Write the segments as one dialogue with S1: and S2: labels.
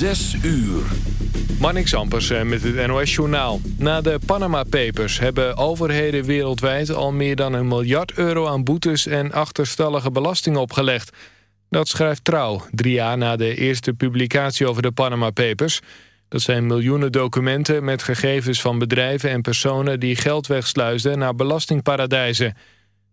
S1: Zes uur.
S2: Marnix Ampersen met het NOS-journaal. Na de Panama Papers hebben overheden wereldwijd... al meer dan een miljard euro aan boetes en achterstallige belastingen opgelegd. Dat schrijft Trouw, drie jaar na de eerste publicatie over de Panama Papers. Dat zijn miljoenen documenten met gegevens van bedrijven en personen... die geld wegsluisden naar belastingparadijzen...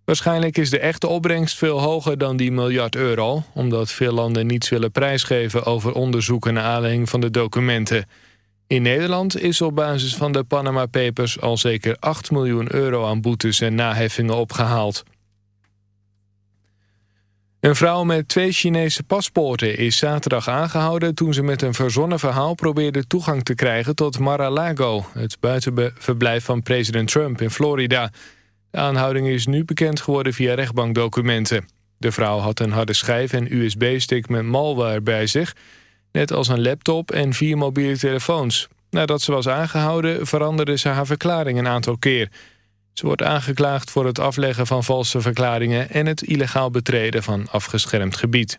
S2: Waarschijnlijk is de echte opbrengst veel hoger dan die miljard euro... omdat veel landen niets willen prijsgeven over onderzoeken naar aanleiding van de documenten. In Nederland is op basis van de Panama Papers al zeker 8 miljoen euro aan boetes en naheffingen opgehaald. Een vrouw met twee Chinese paspoorten is zaterdag aangehouden... toen ze met een verzonnen verhaal probeerde toegang te krijgen tot Mar-a-Lago... het buitenverblijf van president Trump in Florida... De aanhouding is nu bekend geworden via rechtbankdocumenten. De vrouw had een harde schijf en USB-stick met malware bij zich... net als een laptop en vier mobiele telefoons. Nadat ze was aangehouden veranderde ze haar verklaring een aantal keer. Ze wordt aangeklaagd voor het afleggen van valse verklaringen... en het illegaal betreden van afgeschermd gebied.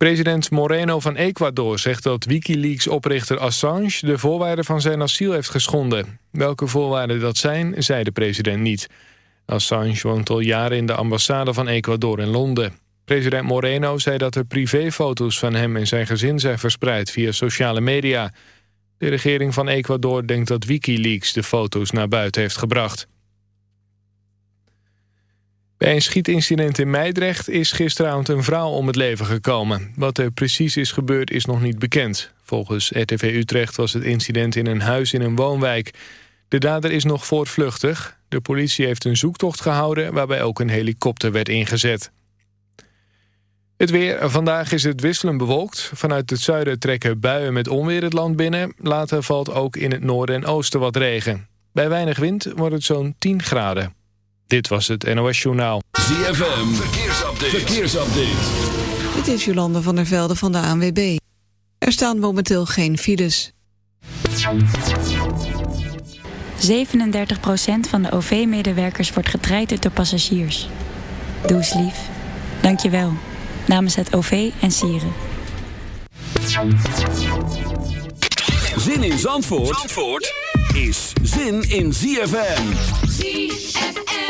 S2: President Moreno van Ecuador zegt dat Wikileaks-oprichter Assange... de voorwaarden van zijn asiel heeft geschonden. Welke voorwaarden dat zijn, zei de president niet. Assange woont al jaren in de ambassade van Ecuador in Londen. President Moreno zei dat er privéfoto's van hem en zijn gezin zijn verspreid... via sociale media. De regering van Ecuador denkt dat Wikileaks de foto's naar buiten heeft gebracht. Bij een schietincident in Meidrecht is gisteravond een vrouw om het leven gekomen. Wat er precies is gebeurd is nog niet bekend. Volgens RTV Utrecht was het incident in een huis in een woonwijk. De dader is nog voortvluchtig. De politie heeft een zoektocht gehouden waarbij ook een helikopter werd ingezet. Het weer. Vandaag is het wisselend bewolkt. Vanuit het zuiden trekken buien met onweer het land binnen. Later valt ook in het noorden en oosten wat regen. Bij weinig wind wordt het zo'n 10 graden. Dit was het NOS Journaal.
S1: ZFM, verkeersupdate. verkeersupdate.
S3: Dit is Jolande van der Velde van de ANWB. Er staan momenteel geen files.
S4: 37% van de OV-medewerkers wordt getraind door passagiers. Doe eens lief. Dank je wel. Namens het OV en Sieren.
S1: Zin in Zandvoort, Zandvoort? is zin in ZFM.
S5: ZFM.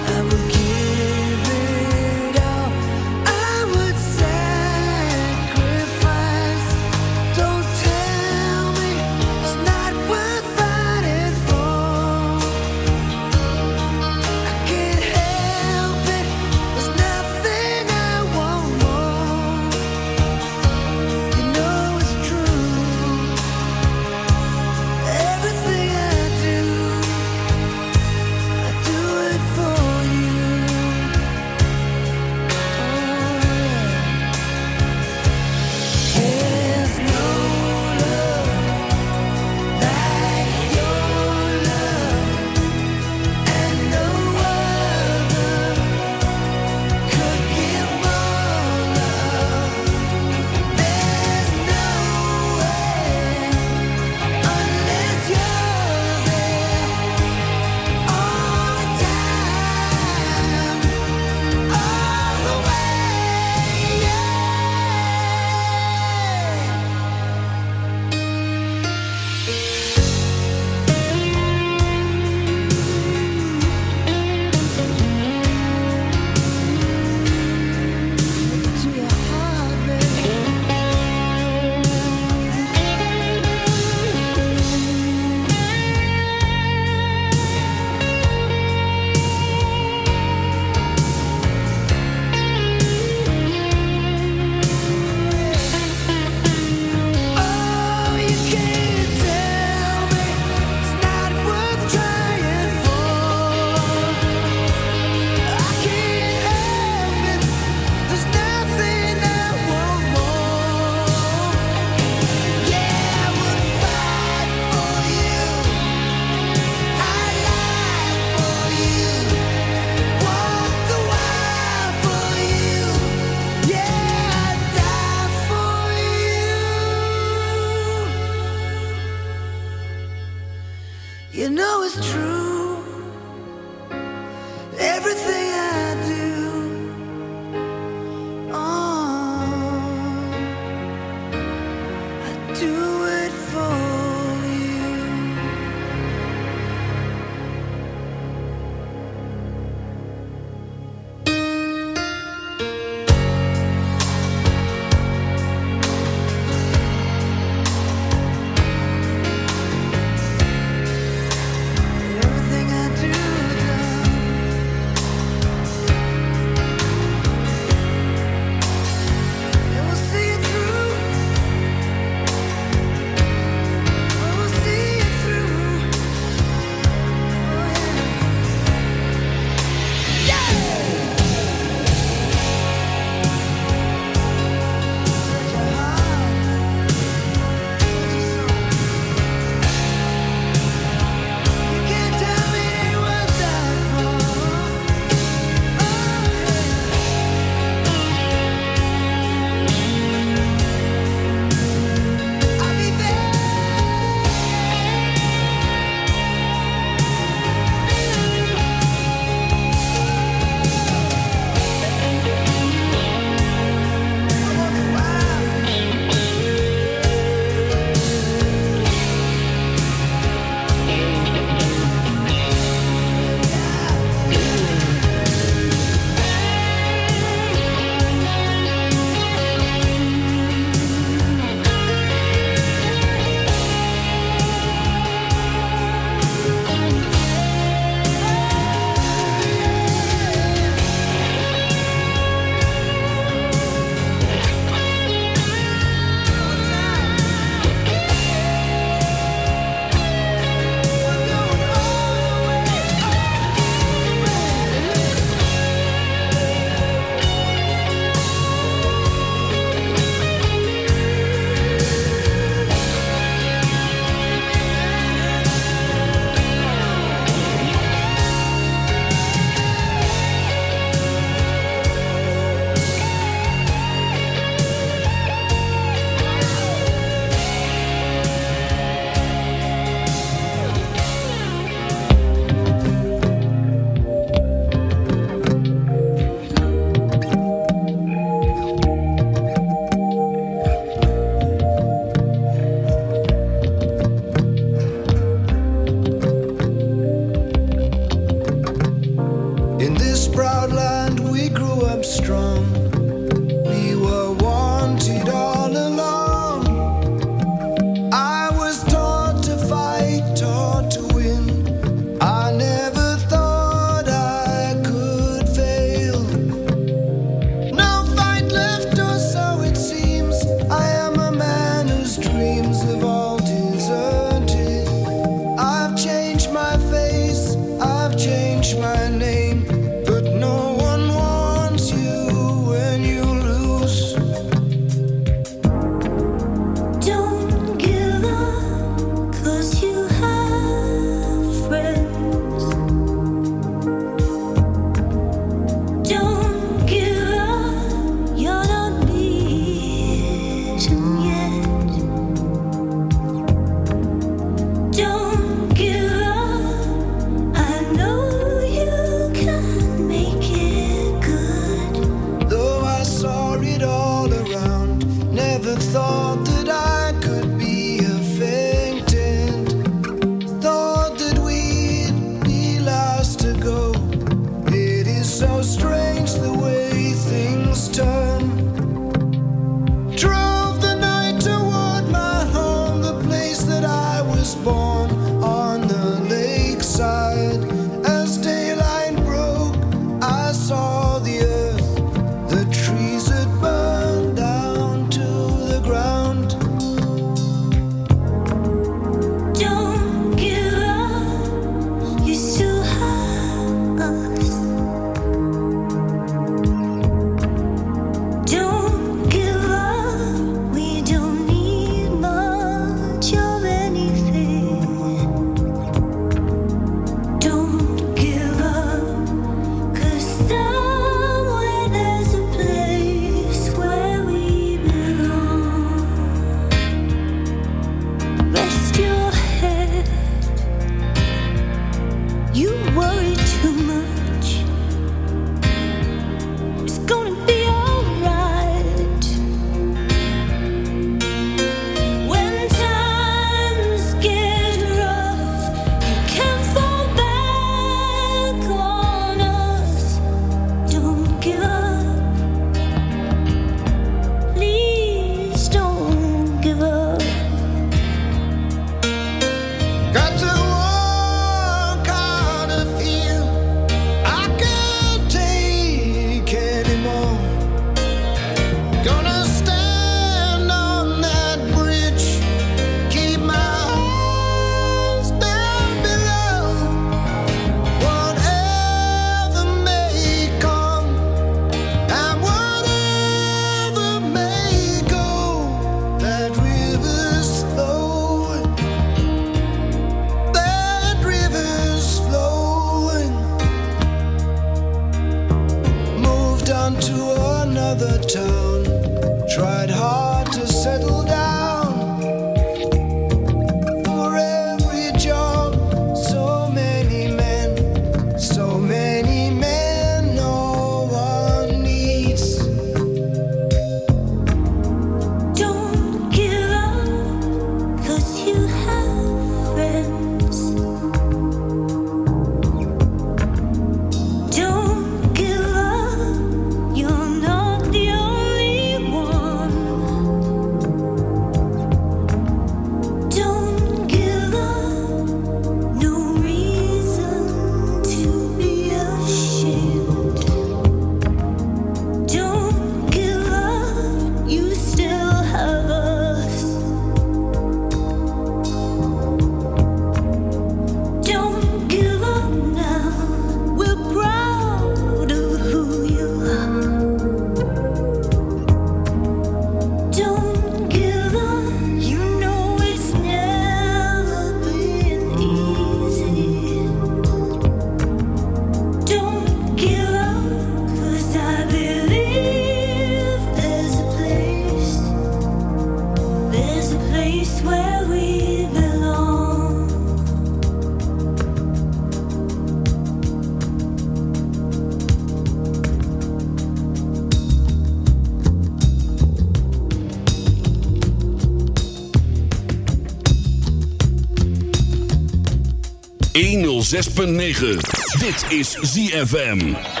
S6: 106.9. Dit is ZFM.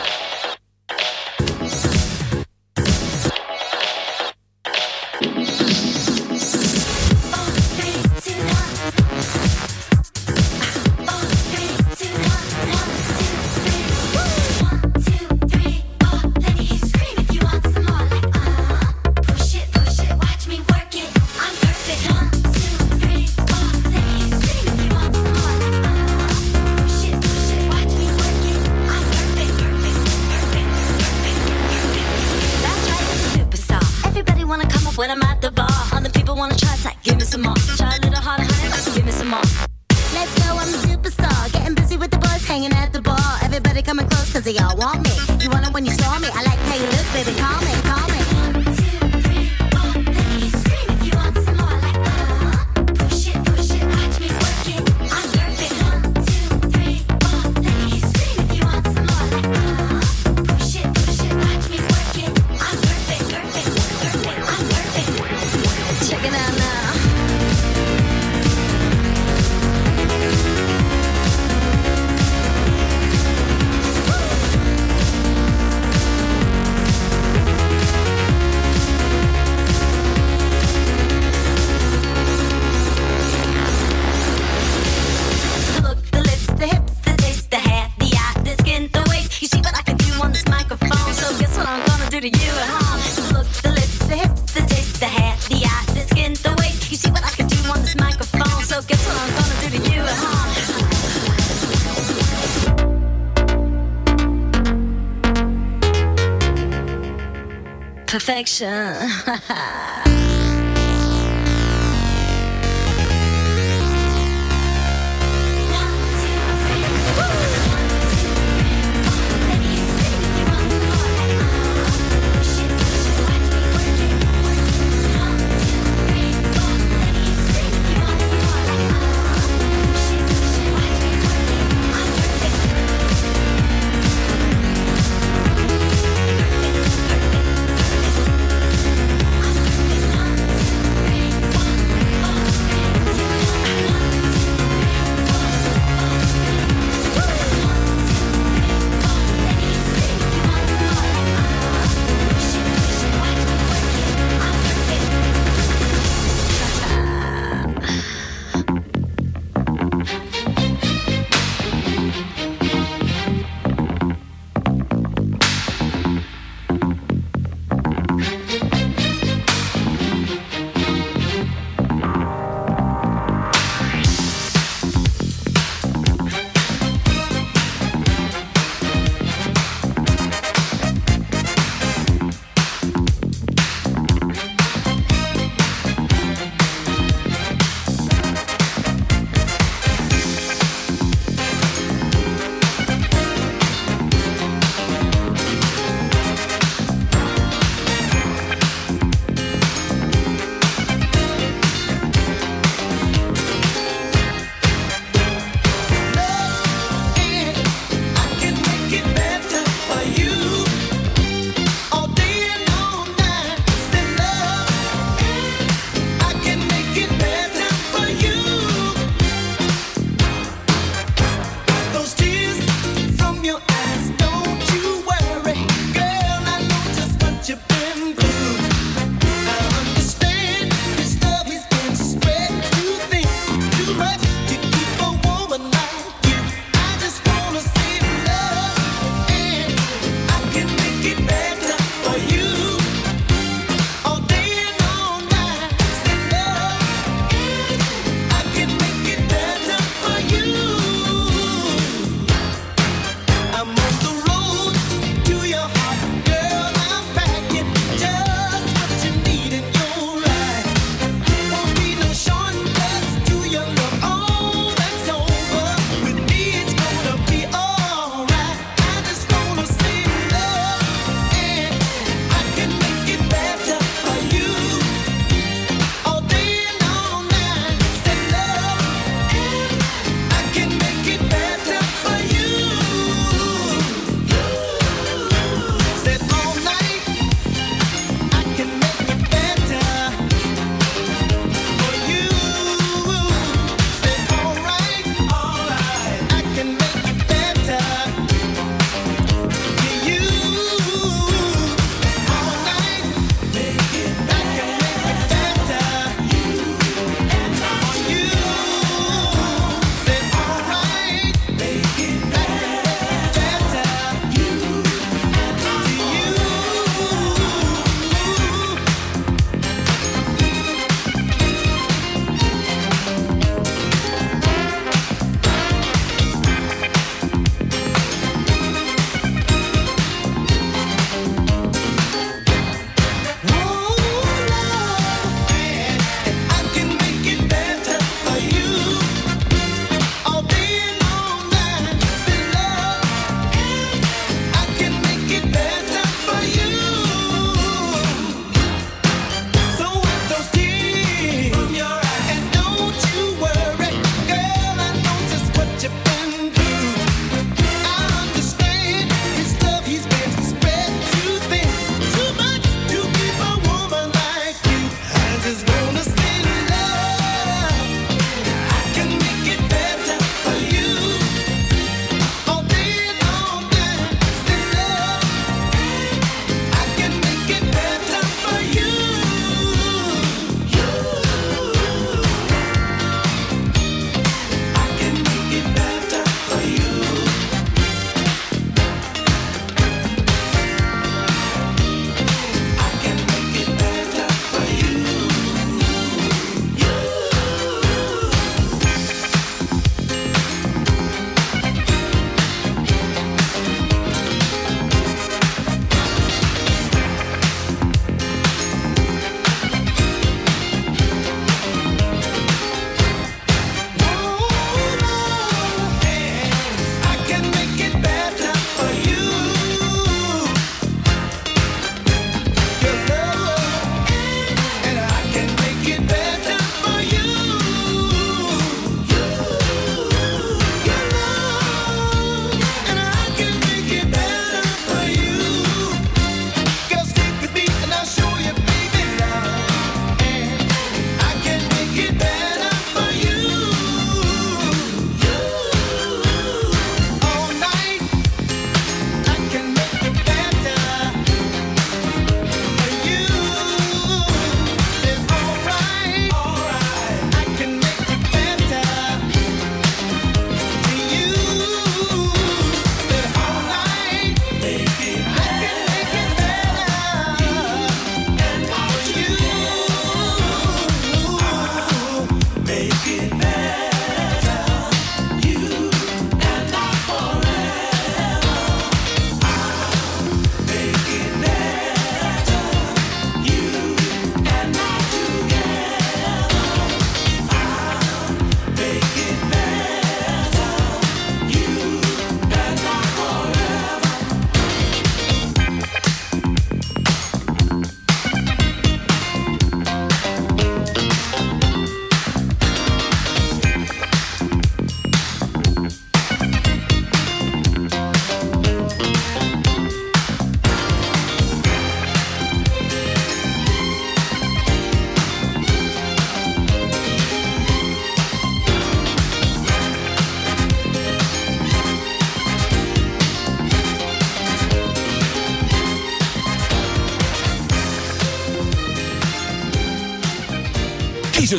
S6: 神，
S7: 哈
S6: 哈。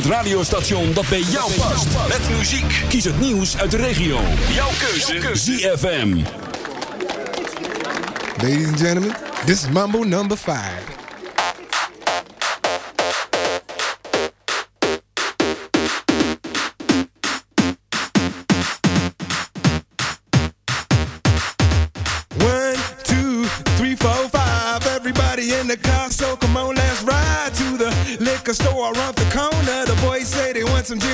S8: het radiostation dat bij jou past. Met muziek. Kies het nieuws uit de regio. Jouw keuze. ZFM.
S9: Ladies and gentlemen, this is Mambo number 5.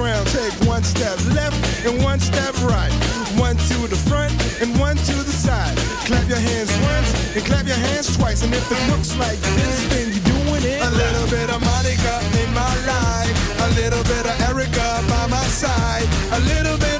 S9: Ground. Take one step left and one step right. One to the front and one to the side. Clap your hands once and clap your hands twice. And if it looks like this, then you're doing it. A little bit of Monica in my life. A little bit of Erica by my side. A little bit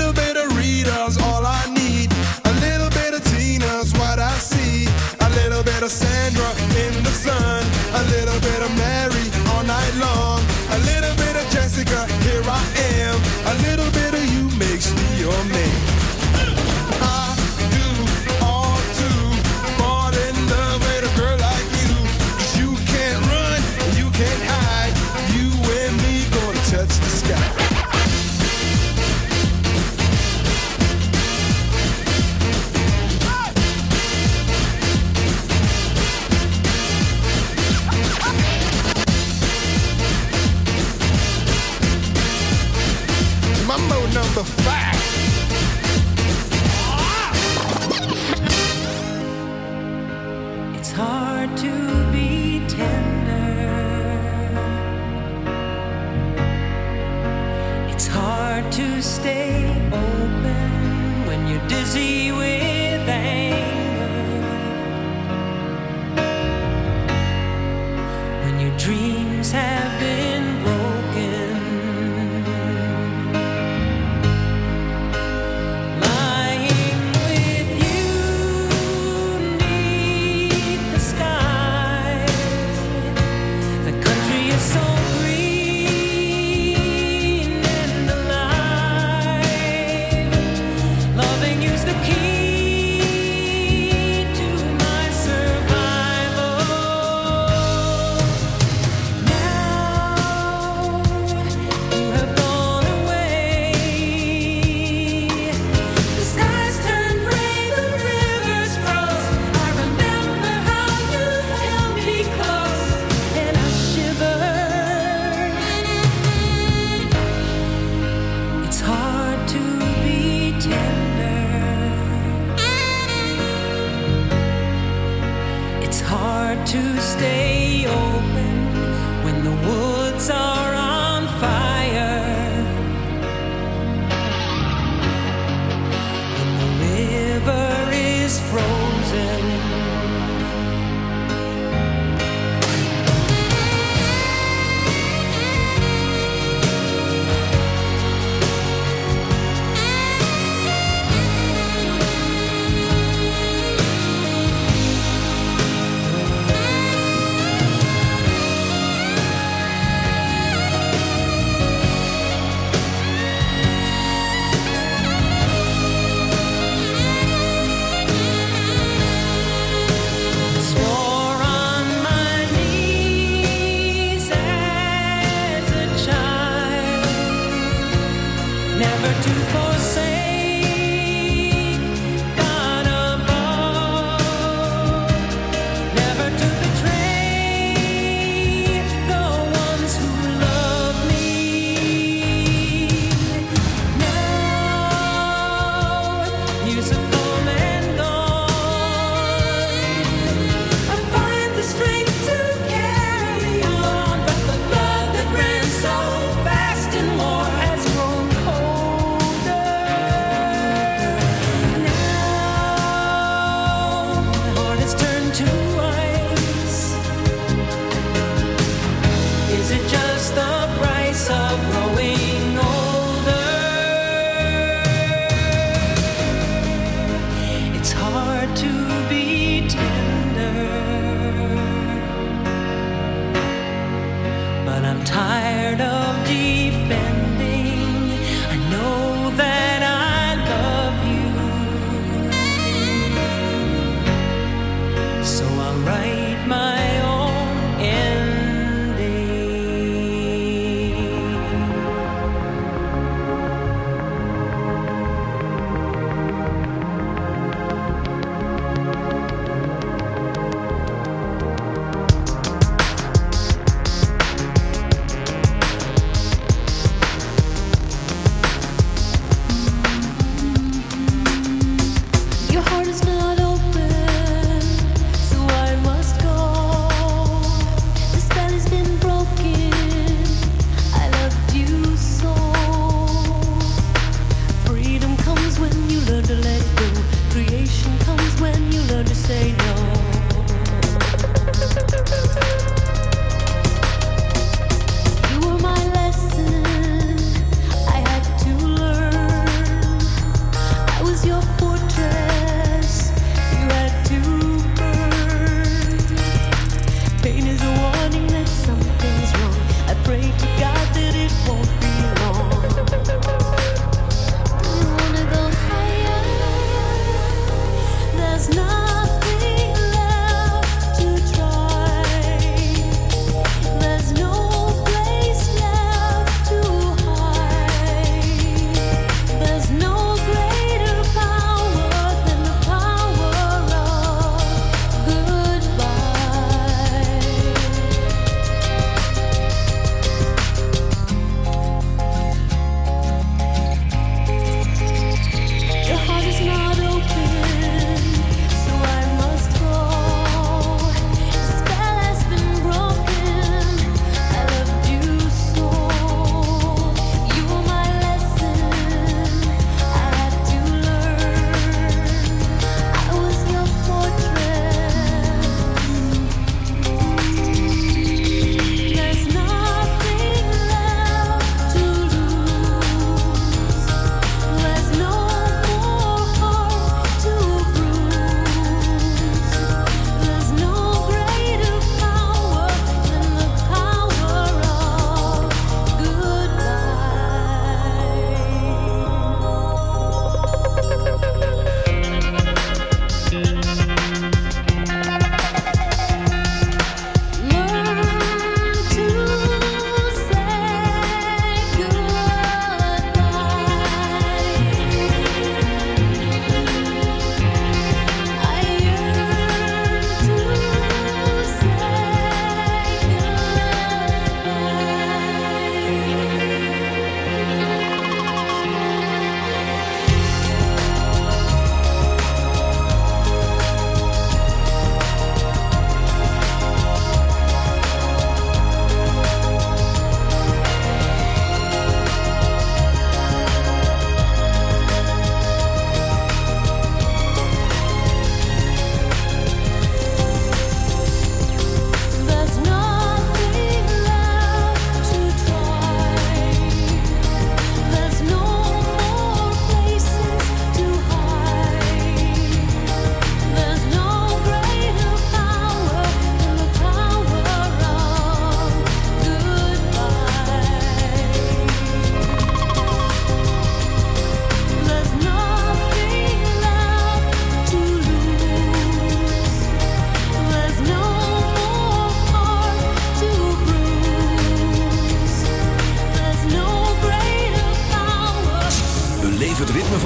S10: my